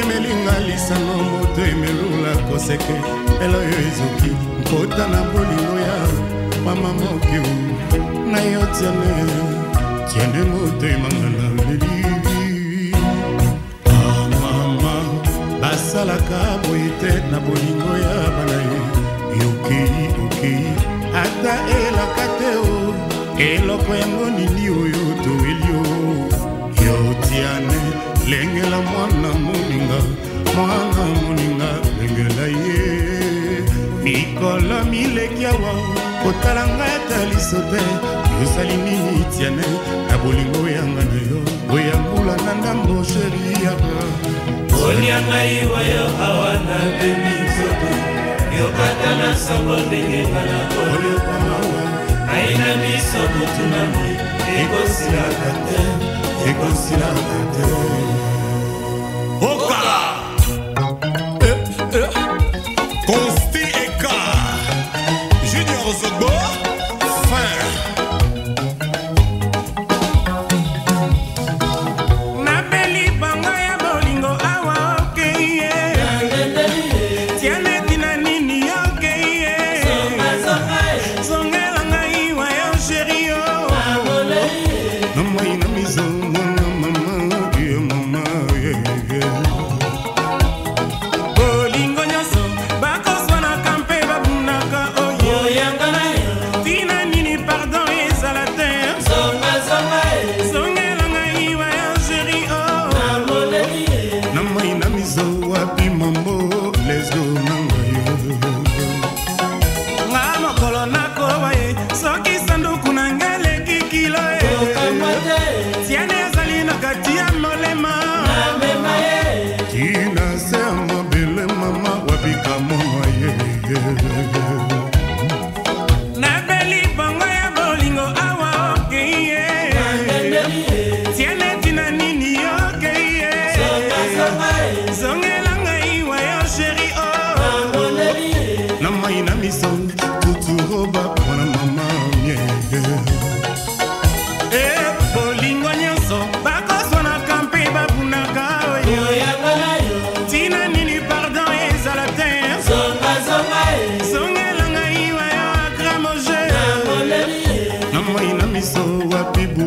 emelinga lisano moto emelula koseke eloyo ezoki mpota na bolingo ya mama moki na yo tiane tiane motemanga na lelibi amama ah, basalaka boye te na bolingo ya bana ye yokei okei ata elaka te o eloko yango nini oyo toeli o yotiane lengela mwana moninga mwana moninga lengela ye mikolo mileki awa kotala ngai ata liso te yozali nini tiane na bolingo yanga na yo oyambula na ndambo sheri yaka kolia ngai oyo awa na bemi nzoto yokata na sango ndenge bana koliokwamawa ngai na miso motuna moi ekosilaka te ekosila te okala consti eka junior zogbo fin napeli bango ya bolingo awa okeye tianeti na nini okeye zongelanga iwa yo sherio nomoi na mizo me so happy, boo.